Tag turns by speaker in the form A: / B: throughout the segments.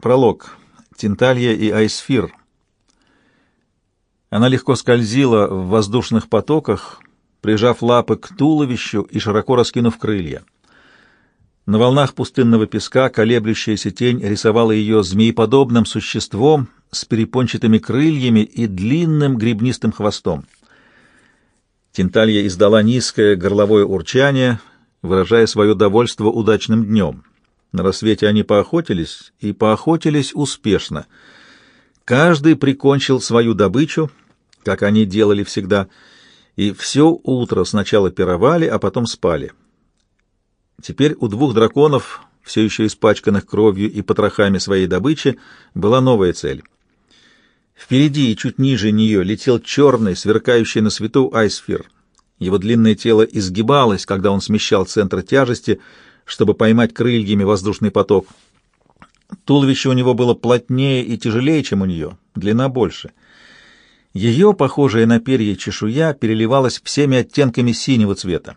A: Пролог. Тинталья и Айсфир. Она легко скользила в воздушных потоках, прижав лапы к туловищу и широко раскинув крылья. На волнах пустынного песка колеблющаяся тень рисовала ее змееподобным существом с перепончатыми крыльями и длинным гребнистым хвостом. Тинталья издала низкое горловое урчание, выражая свое довольство удачным днем. На рассвете они поохотились, и поохотились успешно. Каждый прикончил свою добычу, как они делали всегда, и все утро сначала пировали, а потом спали. Теперь у двух драконов, все еще испачканных кровью и потрохами своей добычи, была новая цель. Впереди и чуть ниже нее летел черный, сверкающий на свету айсфир. Его длинное тело изгибалось, когда он смещал центр тяжести, чтобы поймать крыльями воздушный поток. Туловище у него было плотнее и тяжелее, чем у нее, длина больше. Ее, похожая на перья чешуя, переливалась всеми оттенками синего цвета,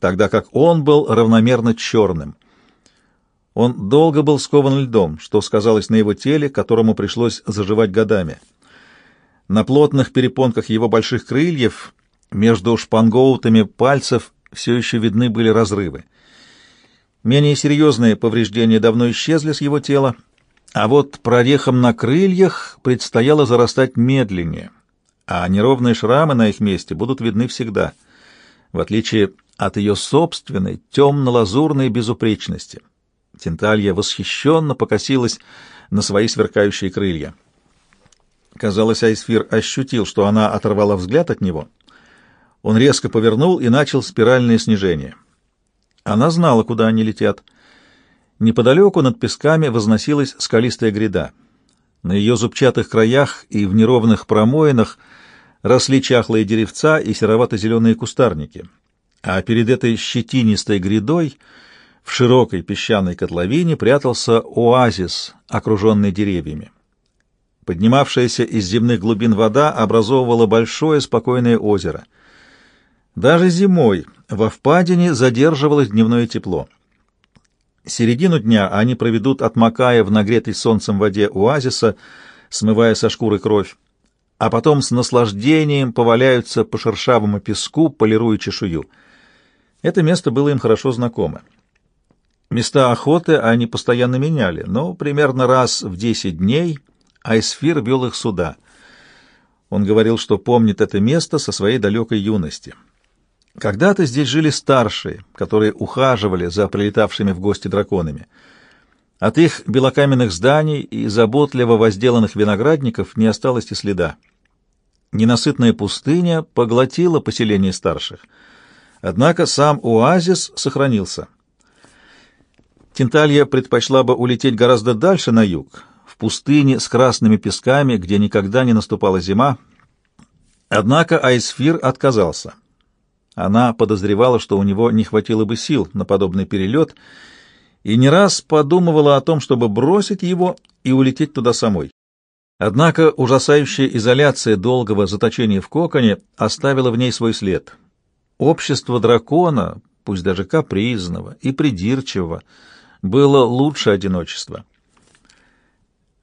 A: тогда как он был равномерно черным. Он долго был скован льдом, что сказалось на его теле, которому пришлось заживать годами. На плотных перепонках его больших крыльев между шпангоутами пальцев все еще видны были разрывы. Менее серьезные повреждения давно исчезли с его тела, а вот прорехам на крыльях предстояло зарастать медленнее, а неровные шрамы на их месте будут видны всегда, в отличие от ее собственной темно-лазурной безупречности. Тенталья восхищенно покосилась на свои сверкающие крылья. Казалось, Айсфир ощутил, что она оторвала взгляд от него. Он резко повернул и начал спиральное снижение. Она знала, куда они летят. Неподалеку над песками возносилась скалистая гряда. На ее зубчатых краях и в неровных промоинах росли чахлые деревца и серовато-зеленые кустарники. А перед этой щетинистой грядой в широкой песчаной котловине прятался оазис, окруженный деревьями. Поднимавшаяся из земных глубин вода образовывала большое спокойное озеро. Даже зимой во впадине задерживалось дневное тепло. Середину дня они проведут, отмокая в нагретой солнцем воде оазиса, смывая со шкуры кровь, а потом с наслаждением поваляются по шершавому песку, полируя чешую. Это место было им хорошо знакомо. Места охоты они постоянно меняли, но примерно раз в десять дней Айсфир вел их сюда. Он говорил, что помнит это место со своей далекой юности. Когда-то здесь жили старшие, которые ухаживали за прилетавшими в гости драконами. От их белокаменных зданий и заботливо возделанных виноградников не осталось и следа. Ненасытная пустыня поглотила поселение старших. Однако сам оазис сохранился. Тинталья предпочла бы улететь гораздо дальше на юг, в пустыне с красными песками, где никогда не наступала зима. Однако Айсфир отказался. Она подозревала, что у него не хватило бы сил на подобный перелет, и не раз подумывала о том, чтобы бросить его и улететь туда самой. Однако ужасающая изоляция долгого заточения в коконе оставила в ней свой след. Общество дракона, пусть даже капризного и придирчивого, было лучше одиночества.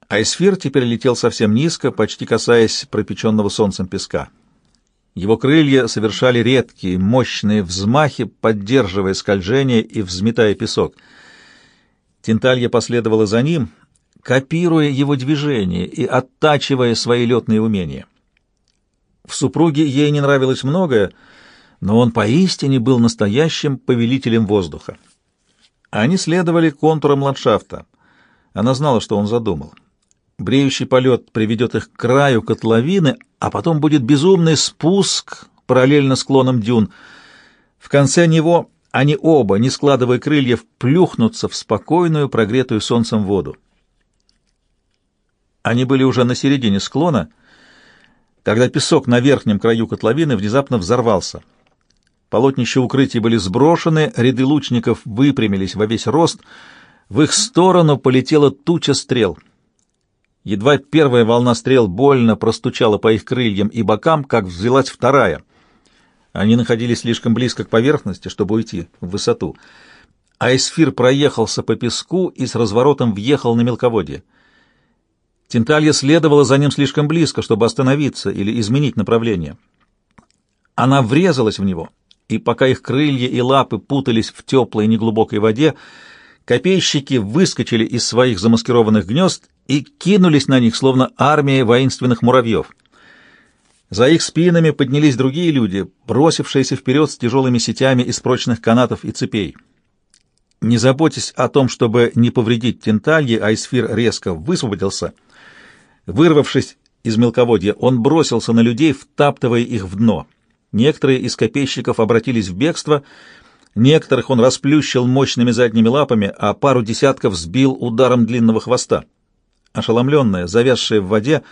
A: Айсфир теперь летел совсем низко, почти касаясь пропеченного солнцем песка. Его крылья совершали редкие, мощные взмахи, поддерживая скольжение и взметая песок. Тенталья последовала за ним, копируя его движения и оттачивая свои летные умения. В супруге ей не нравилось многое, но он поистине был настоящим повелителем воздуха. Они следовали контурам ландшафта. Она знала, что он задумал. Бреющий полет приведет их к краю котловины, а потом будет безумный спуск параллельно склонам дюн. В конце него они оба, не складывая крыльев, плюхнутся в спокойную, прогретую солнцем воду. Они были уже на середине склона, когда песок на верхнем краю котловины внезапно взорвался. Полотнища укрытий были сброшены, ряды лучников выпрямились во весь рост, в их сторону полетела туча стрел — Едва первая волна стрел больно простучала по их крыльям и бокам, как взвелась вторая. Они находились слишком близко к поверхности, чтобы уйти в высоту. Айсфир проехался по песку и с разворотом въехал на мелководье. Тенталья следовала за ним слишком близко, чтобы остановиться или изменить направление. Она врезалась в него, и пока их крылья и лапы путались в теплой неглубокой воде, копейщики выскочили из своих замаскированных гнезд и кинулись на них, словно армия воинственных муравьев. За их спинами поднялись другие люди, бросившиеся вперед с тяжелыми сетями из прочных канатов и цепей. Не заботясь о том, чтобы не повредить Тенталье, Айсфир резко высвободился. Вырвавшись из мелководья, он бросился на людей, втаптывая их в дно. Некоторые из копейщиков обратились в бегство, некоторых он расплющил мощными задними лапами, а пару десятков сбил ударом длинного хвоста. Ошеломленная, завязшая в воде,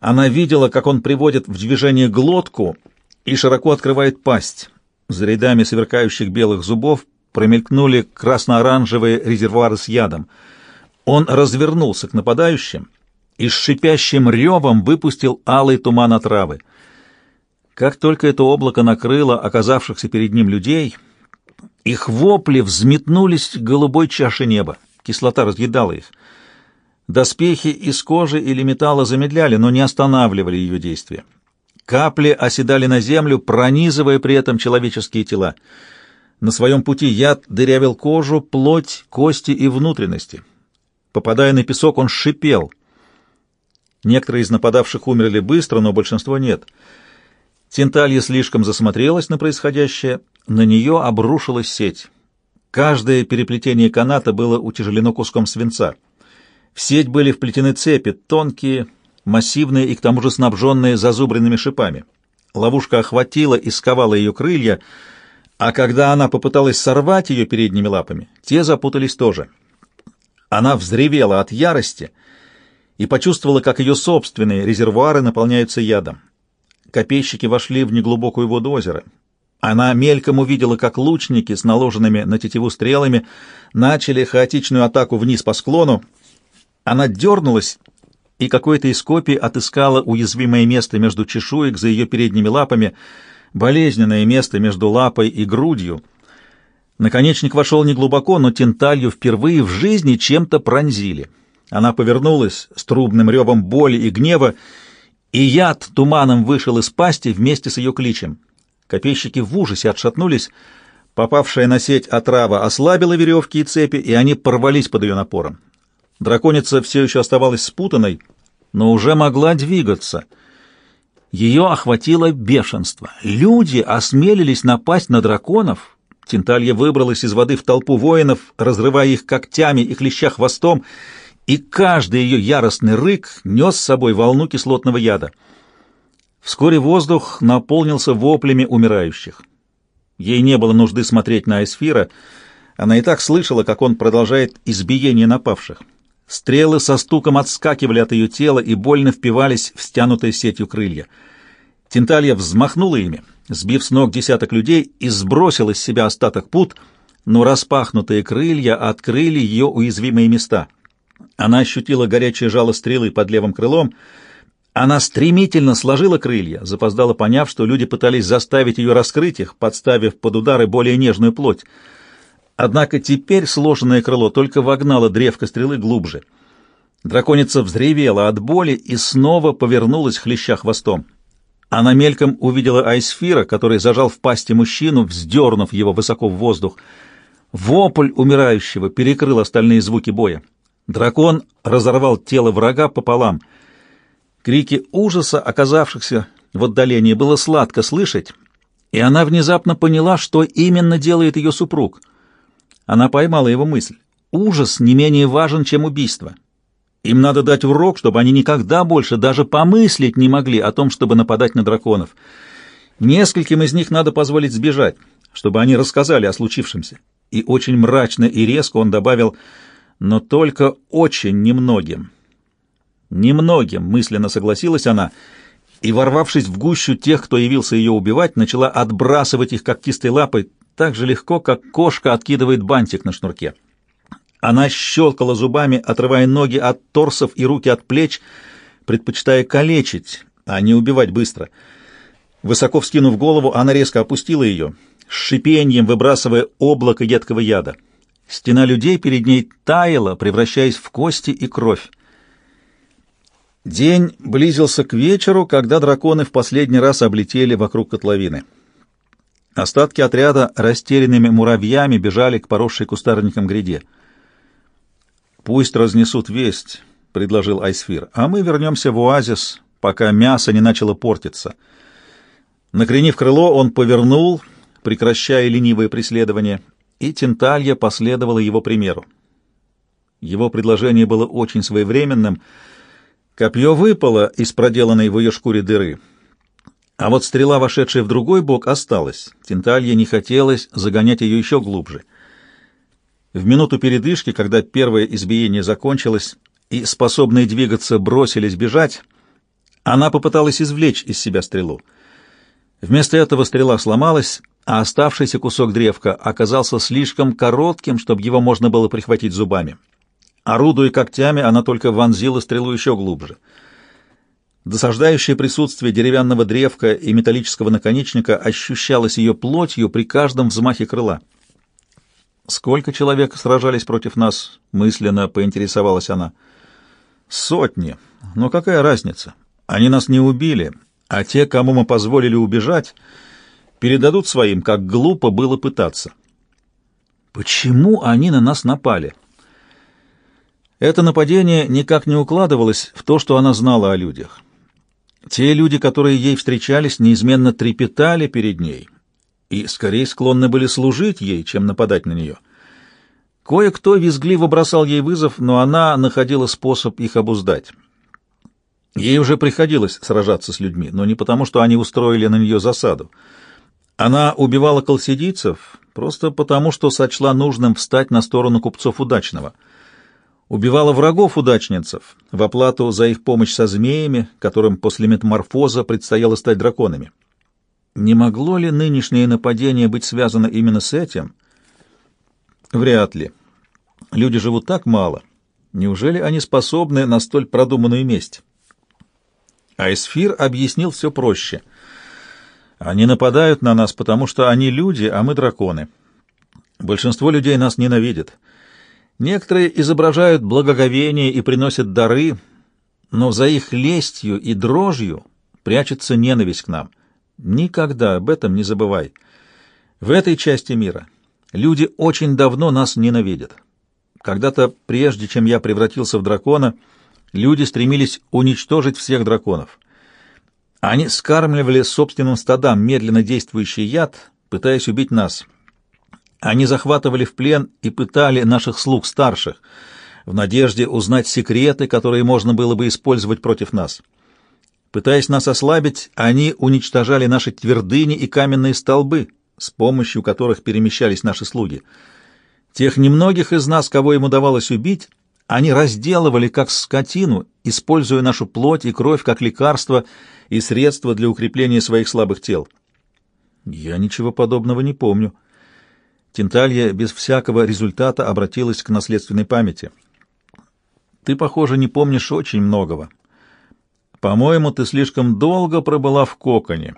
A: она видела, как он приводит в движение глотку и широко открывает пасть. За рядами сверкающих белых зубов промелькнули красно-оранжевые резервуары с ядом. Он развернулся к нападающим и с шипящим ревом выпустил алый туман отравы. Как только это облако накрыло оказавшихся перед ним людей, их вопли взметнулись к голубой чаше неба. Кислота разъедала их. Доспехи из кожи или металла замедляли, но не останавливали ее действия. Капли оседали на землю, пронизывая при этом человеческие тела. На своем пути яд дырявил кожу, плоть, кости и внутренности. Попадая на песок, он шипел. Некоторые из нападавших умерли быстро, но большинство нет. Тенталья слишком засмотрелась на происходящее, на нее обрушилась сеть. Каждое переплетение каната было утяжелено куском свинца — в сеть были вплетены цепи, тонкие, массивные и к тому же снабженные зазубренными шипами. Ловушка охватила и сковала ее крылья, а когда она попыталась сорвать ее передними лапами, те запутались тоже. Она взревела от ярости и почувствовала, как ее собственные резервуары наполняются ядом. Копейщики вошли в неглубокую воду озера. Она мельком увидела, как лучники с наложенными на тетиву стрелами начали хаотичную атаку вниз по склону, она дернулась, и какое-то из копий отыскало уязвимое место между чешуек за ее передними лапами, болезненное место между лапой и грудью. Наконечник вошел неглубоко, но тенталью впервые в жизни чем-то пронзили. Она повернулась с трубным ревом боли и гнева, и яд туманом вышел из пасти вместе с ее кличем. Копейщики в ужасе отшатнулись, попавшая на сеть отрава ослабила веревки и цепи, и они порвались под ее напором. Драконица все еще оставалась спутанной, но уже могла двигаться. Ее охватило бешенство. Люди осмелились напасть на драконов. Тенталья выбралась из воды в толпу воинов, разрывая их когтями и хлеща хвостом, и каждый ее яростный рык нес с собой волну кислотного яда. Вскоре воздух наполнился воплями умирающих. Ей не было нужды смотреть на Эсфира, она и так слышала, как он продолжает избиение напавших. Стрелы со стуком отскакивали от ее тела и больно впивались в стянутые сетью крылья. Тенталья взмахнула ими, сбив с ног десяток людей, и сбросила с себя остаток пут, но распахнутые крылья открыли ее уязвимые места. Она ощутила горячее жало стрелы под левым крылом. Она стремительно сложила крылья, запоздала поняв, что люди пытались заставить ее раскрыть их, подставив под удары более нежную плоть. Однако теперь сложенное крыло только вогнало древко стрелы глубже. Драконица взревела от боли и снова повернулась, хлеща хвостом. Она мельком увидела Айсфира, который зажал в пасти мужчину, вздернув его высоко в воздух. Вопль умирающего перекрыл остальные звуки боя. Дракон разорвал тело врага пополам. Крики ужаса, оказавшихся в отдалении, было сладко слышать, и она внезапно поняла, что именно делает ее супруг — она поймала его мысль. Ужас не менее важен, чем убийство. Им надо дать урок, чтобы они никогда больше даже помыслить не могли о том, чтобы нападать на драконов. Нескольким из них надо позволить сбежать, чтобы они рассказали о случившемся. И очень мрачно и резко он добавил, но только очень немногим. Немногим, мысленно согласилась она, и, ворвавшись в гущу тех, кто явился ее убивать, начала отбрасывать их когтистой лапой, так же легко, как кошка откидывает бантик на шнурке. Она щелкала зубами, отрывая ноги от торсов и руки от плеч, предпочитая калечить, а не убивать быстро. Высоко вскинув голову, она резко опустила ее, с шипением выбрасывая облако едкого яда. Стена людей перед ней таяла, превращаясь в кости и кровь. День близился к вечеру, когда драконы в последний раз облетели вокруг котловины. Остатки отряда растерянными муравьями бежали к поросшей кустарникам гряде. «Пусть разнесут весть», — предложил Айсфир, — «а мы вернемся в оазис, пока мясо не начало портиться». Накренив крыло, он повернул, прекращая ленивое преследование, и Тенталья последовала его примеру. Его предложение было очень своевременным. Копье выпало из проделанной в ее шкуре дыры. А вот стрела, вошедшая в другой бок, осталась. Тенталье не хотелось загонять ее еще глубже. В минуту передышки, когда первое избиение закончилось и способные двигаться бросились бежать, она попыталась извлечь из себя стрелу. Вместо этого стрела сломалась, а оставшийся кусок древка оказался слишком коротким, чтобы его можно было прихватить зубами. Орудуя когтями, она только вонзила стрелу еще глубже. Досаждающее присутствие деревянного древка и металлического наконечника ощущалось ее плотью при каждом взмахе крыла. «Сколько человек сражались против нас?» — мысленно поинтересовалась она. «Сотни. Но какая разница? Они нас не убили, а те, кому мы позволили убежать, передадут своим, как глупо было пытаться». «Почему они на нас напали?» Это нападение никак не укладывалось в то, что она знала о людях. Те люди, которые ей встречались, неизменно трепетали перед ней и скорее склонны были служить ей, чем нападать на нее. Кое-кто визгливо бросал ей вызов, но она находила способ их обуздать. Ей уже приходилось сражаться с людьми, но не потому, что они устроили на нее засаду. Она убивала колсидийцев просто потому, что сочла нужным встать на сторону купцов удачного — убивала врагов удачницев в оплату за их помощь со змеями, которым после метаморфоза предстояло стать драконами. Не могло ли нынешнее нападение быть связано именно с этим? Вряд ли. Люди живут так мало. Неужели они способны на столь продуманную месть? Айсфир объяснил все проще. Они нападают на нас, потому что они люди, а мы драконы. Большинство людей нас ненавидят. Некоторые изображают благоговение и приносят дары, но за их лестью и дрожью прячется ненависть к нам. Никогда об этом не забывай. В этой части мира люди очень давно нас ненавидят. Когда-то, прежде чем я превратился в дракона, люди стремились уничтожить всех драконов. Они скармливали собственным стадам медленно действующий яд, пытаясь убить нас — они захватывали в плен и пытали наших слуг старших, в надежде узнать секреты, которые можно было бы использовать против нас. Пытаясь нас ослабить, они уничтожали наши твердыни и каменные столбы, с помощью которых перемещались наши слуги. Тех немногих из нас, кого им удавалось убить, они разделывали как скотину, используя нашу плоть и кровь как лекарство и средство для укрепления своих слабых тел. Я ничего подобного не помню. Тинталья без всякого результата обратилась к наследственной памяти. «Ты, похоже, не помнишь очень многого. По-моему, ты слишком долго пробыла в коконе.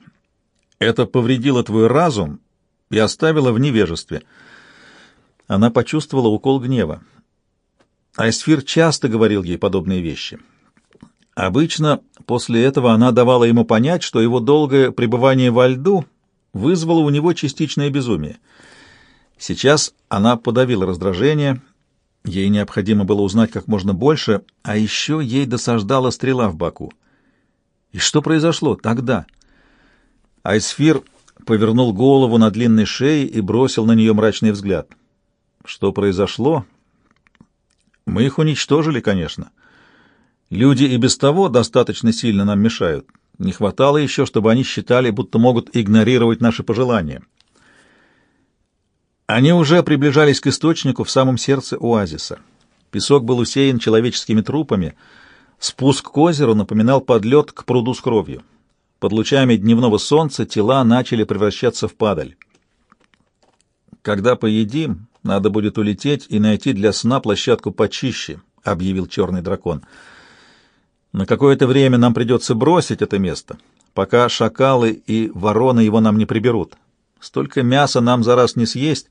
A: Это повредило твой разум и оставило в невежестве». Она почувствовала укол гнева. Айсфир часто говорил ей подобные вещи. Обычно после этого она давала ему понять, что его долгое пребывание во льду вызвало у него частичное безумие — Сейчас она подавила раздражение, ей необходимо было узнать как можно больше, а еще ей досаждала стрела в боку. И что произошло тогда? Айсфир повернул голову на длинной шее и бросил на нее мрачный взгляд. Что произошло? Мы их уничтожили, конечно. Люди и без того достаточно сильно нам мешают. Не хватало еще, чтобы они считали, будто могут игнорировать наши пожелания. Они уже приближались к источнику в самом сердце оазиса. Песок был усеян человеческими трупами. Спуск к озеру напоминал подлет к пруду с кровью. Под лучами дневного солнца тела начали превращаться в падаль. «Когда поедим, надо будет улететь и найти для сна площадку почище», — объявил черный дракон. «На какое-то время нам придется бросить это место, пока шакалы и вороны его нам не приберут. Столько мяса нам за раз не съесть,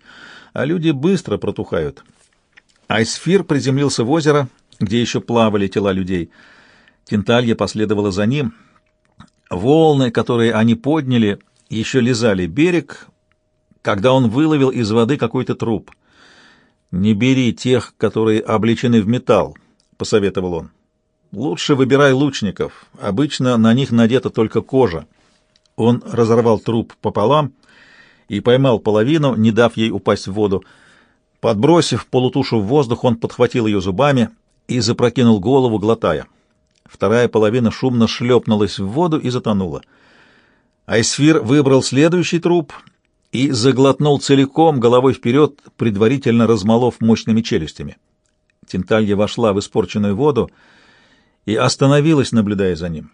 A: а люди быстро протухают. Айсфир приземлился в озеро, где еще плавали тела людей. Тенталья последовала за ним. Волны, которые они подняли, еще лизали берег, когда он выловил из воды какой-то труп. «Не бери тех, которые облечены в металл», — посоветовал он. «Лучше выбирай лучников. Обычно на них надета только кожа». Он разорвал труп пополам и поймал половину, не дав ей упасть в воду. Подбросив полутушу в воздух, он подхватил ее зубами и запрокинул голову, глотая. Вторая половина шумно шлепнулась в воду и затонула. Айсфир выбрал следующий труп и заглотнул целиком, головой вперед, предварительно размолов мощными челюстями. Тенталья вошла в испорченную воду и остановилась, наблюдая за ним.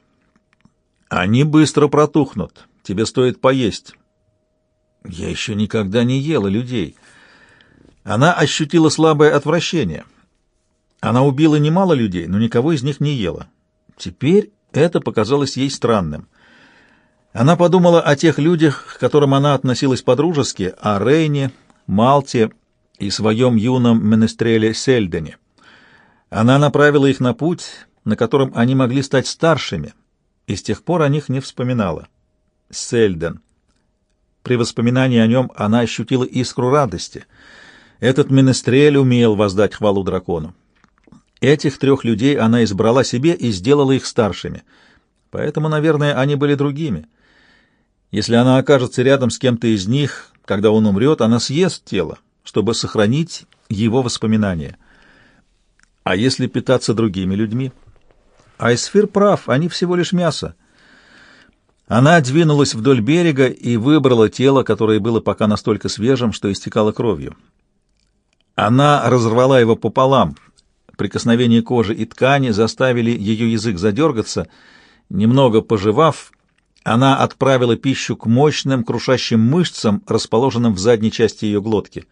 A: «Они быстро протухнут. Тебе стоит поесть». «Я еще никогда не ела людей». Она ощутила слабое отвращение. Она убила немало людей, но никого из них не ела. Теперь это показалось ей странным. Она подумала о тех людях, к которым она относилась по-дружески, о Рейне, Малте и своем юном менестреле Сельдене. Она направила их на путь, на котором они могли стать старшими, и с тех пор о них не вспоминала. Сельден. При воспоминании о нем она ощутила искру радости. Этот менестрель умел воздать хвалу дракону. Этих трех людей она избрала себе и сделала их старшими. Поэтому, наверное, они были другими. Если она окажется рядом с кем-то из них, когда он умрет, она съест тело, чтобы сохранить его воспоминания. А если питаться другими людьми? Айсфир прав, они всего лишь мясо. Она двинулась вдоль берега и выбрала тело, которое было пока настолько свежим, что истекало кровью. Она разорвала его пополам — Прикосновение кожи и ткани заставили ее язык задергаться. Немного пожевав, она отправила пищу к мощным крушащим мышцам, расположенным в задней части ее глотки.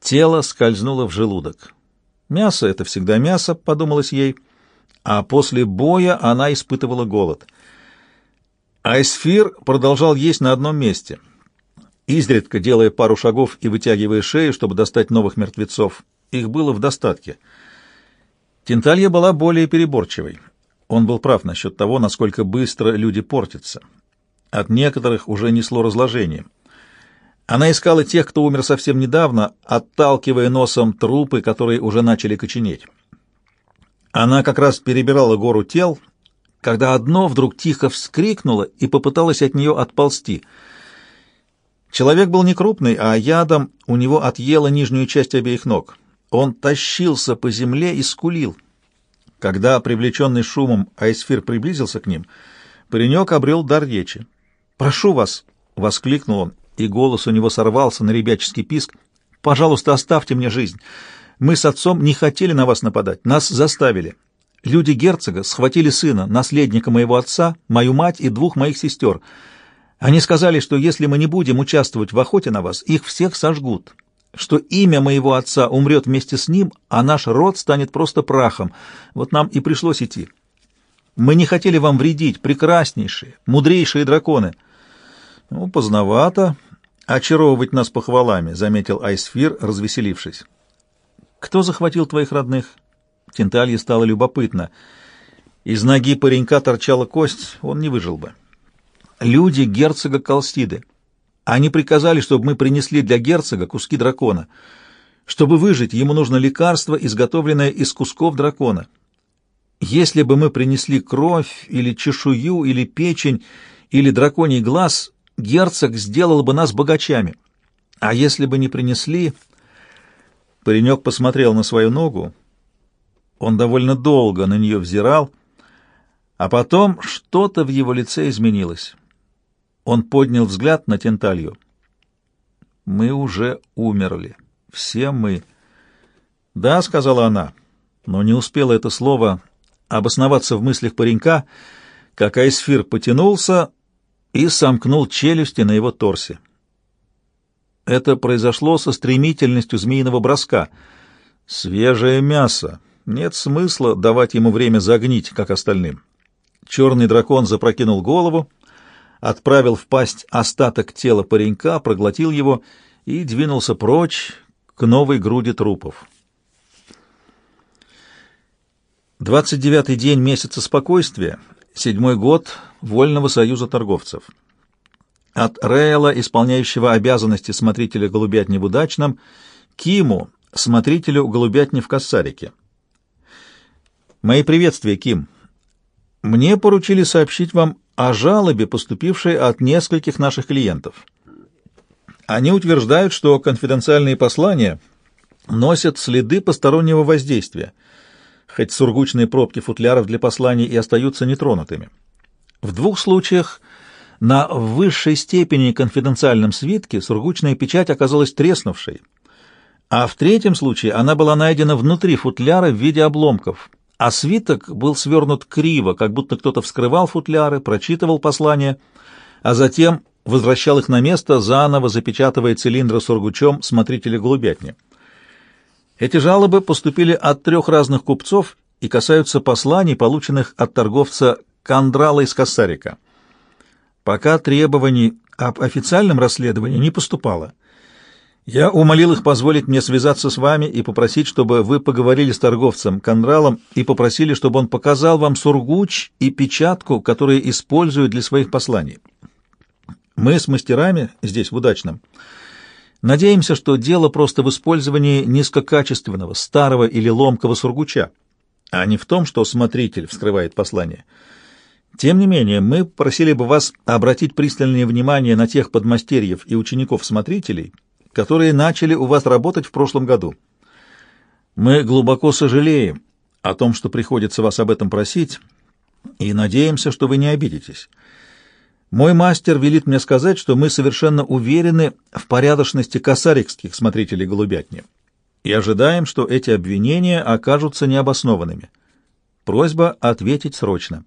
A: Тело скользнуло в желудок. «Мясо — это всегда мясо», — подумалось ей, а после боя она испытывала голод. Айсфир продолжал есть на одном месте, изредка делая пару шагов и вытягивая шею, чтобы достать новых мертвецов. Их было в достатке — Тенталья была более переборчивой. Он был прав насчет того, насколько быстро люди портятся. От некоторых уже несло разложением. Она искала тех, кто умер совсем недавно, отталкивая носом трупы, которые уже начали коченеть. Она как раз перебирала гору тел, когда одно вдруг тихо вскрикнуло и попыталось от нее отползти. Человек был не крупный, а ядом у него отъела нижнюю часть обеих ног. Он тащился по земле и скулил. Когда, привлеченный шумом, Айсфир приблизился к ним, паренек обрел дар речи. «Прошу вас!» — воскликнул он, и голос у него сорвался на ребяческий писк. «Пожалуйста, оставьте мне жизнь. Мы с отцом не хотели на вас нападать, нас заставили. Люди герцога схватили сына, наследника моего отца, мою мать и двух моих сестер. Они сказали, что если мы не будем участвовать в охоте на вас, их всех сожгут что имя моего отца умрет вместе с ним, а наш род станет просто прахом. Вот нам и пришлось идти. Мы не хотели вам вредить, прекраснейшие, мудрейшие драконы. Ну, поздновато очаровывать нас похвалами, заметил Айсфир, развеселившись. Кто захватил твоих родных? Тенталье стало любопытно. Из ноги паренька торчала кость, он не выжил бы. Люди герцога Колстиды. Они приказали, чтобы мы принесли для герцога куски дракона. Чтобы выжить, ему нужно лекарство, изготовленное из кусков дракона. Если бы мы принесли кровь или чешую или печень или драконий глаз, герцог сделал бы нас богачами. А если бы не принесли... Паренек посмотрел на свою ногу. Он довольно долго на нее взирал, а потом что-то в его лице изменилось. Он поднял взгляд на Тенталью. «Мы уже умерли. Все мы». «Да», — сказала она, но не успела это слово обосноваться в мыслях паренька, как Айсфир потянулся и сомкнул челюсти на его торсе. Это произошло со стремительностью змеиного броска. Свежее мясо. Нет смысла давать ему время загнить, как остальным. Черный дракон запрокинул голову, отправил в пасть остаток тела паренька, проглотил его и двинулся прочь к новой груди трупов. 29-й день месяца спокойствия, седьмой год Вольного союза торговцев. От Рейла, исполняющего обязанности смотрителя голубятни в Удачном, Киму, смотрителю голубятни в Кассарике. Мои приветствия, Ким. Мне поручили сообщить вам о жалобе, поступившей от нескольких наших клиентов. Они утверждают, что конфиденциальные послания носят следы постороннего воздействия, хоть сургучные пробки футляров для посланий и остаются нетронутыми. В двух случаях на высшей степени конфиденциальном свитке сургучная печать оказалась треснувшей, а в третьем случае она была найдена внутри футляра в виде обломков, а свиток был свернут криво, как будто кто-то вскрывал футляры, прочитывал послания, а затем возвращал их на место, заново запечатывая цилиндры сургучом смотрителя голубятни. Эти жалобы поступили от трех разных купцов и касаются посланий, полученных от торговца Кандрала из Кассарика. Пока требований об официальном расследовании не поступало. Я умолил их позволить мне связаться с вами и попросить, чтобы вы поговорили с торговцем Конралом и попросили, чтобы он показал вам сургуч и печатку, которые используют для своих посланий. Мы с мастерами здесь, в Удачном, надеемся, что дело просто в использовании низкокачественного, старого или ломкого сургуча, а не в том, что смотритель вскрывает послание. Тем не менее, мы просили бы вас обратить пристальное внимание на тех подмастерьев и учеников-смотрителей, которые начали у вас работать в прошлом году. Мы глубоко сожалеем о том, что приходится вас об этом просить, и надеемся, что вы не обидитесь. Мой мастер велит мне сказать, что мы совершенно уверены в порядочности косарикских смотрителей голубятни и ожидаем, что эти обвинения окажутся необоснованными. Просьба ответить срочно.